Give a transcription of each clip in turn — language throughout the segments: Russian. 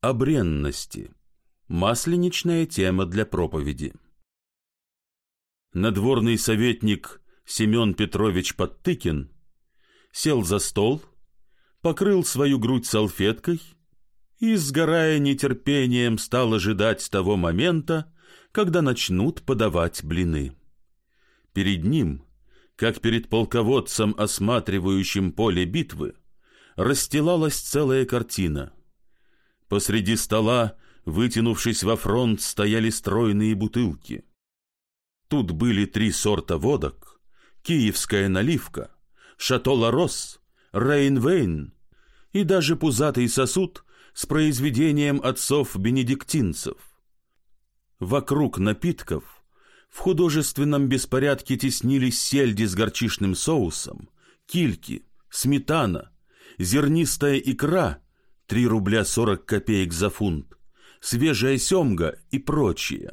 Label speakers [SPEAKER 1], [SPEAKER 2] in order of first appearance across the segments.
[SPEAKER 1] О бренности. Масленичная тема для проповеди. Надворный советник Семен Петрович Подтыкин сел за стол, покрыл свою грудь салфеткой и, сгорая нетерпением, стал ожидать того момента, когда начнут подавать блины. Перед ним, как перед полководцем, осматривающим поле битвы, расстилалась целая картина. Посреди стола, вытянувшись во фронт, стояли стройные бутылки. Тут были три сорта водок, киевская наливка, шато Ларос, Рейнвейн и даже пузатый сосуд с произведением отцов-бенедиктинцев. Вокруг напитков в художественном беспорядке теснились сельди с горчишным соусом, кильки, сметана, зернистая икра, 3 рубля 40 копеек за фунт, свежая семга и прочее.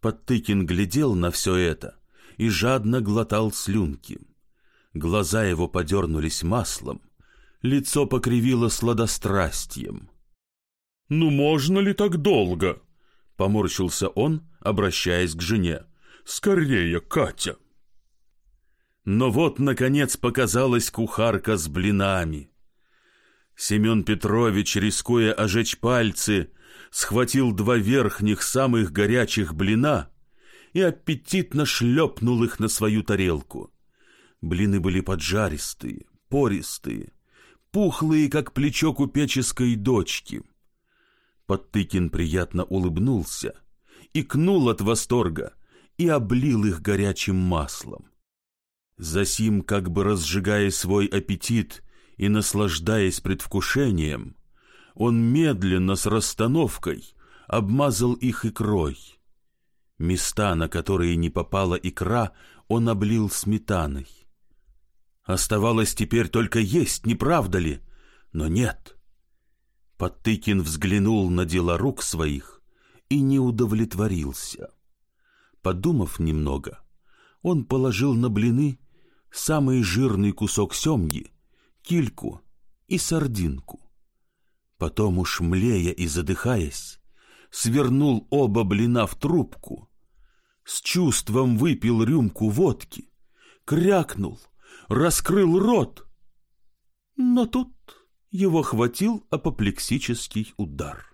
[SPEAKER 1] Подтыкин глядел на все это и жадно глотал слюнки. Глаза его подернулись маслом, лицо покривило сладострастием.
[SPEAKER 2] «Ну можно ли так долго?»
[SPEAKER 1] — поморщился он, обращаясь к жене.
[SPEAKER 2] «Скорее, Катя!»
[SPEAKER 1] Но вот, наконец, показалась кухарка с блинами. Семен Петрович, рискуя ожечь пальцы, схватил два верхних, самых горячих блина и аппетитно шлепнул их на свою тарелку. Блины были поджаристые, пористые, пухлые, как плечо купеческой дочки. Подтыкин приятно улыбнулся, икнул от восторга и облил их горячим маслом. Засим, как бы разжигая свой аппетит и наслаждаясь предвкушением, он медленно с расстановкой обмазал их икрой. Места, на которые не попала икра, он облил сметаной. Оставалось теперь только есть, не правда ли? Но нет. Подтыкин взглянул на дела рук своих и не удовлетворился. Подумав немного, он положил на блины самый жирный кусок семги, кильку и сардинку. Потом уж млея и задыхаясь, свернул оба блина в трубку, с чувством выпил рюмку водки, крякнул — раскрыл рот. Но тут его хватил апоплексический удар.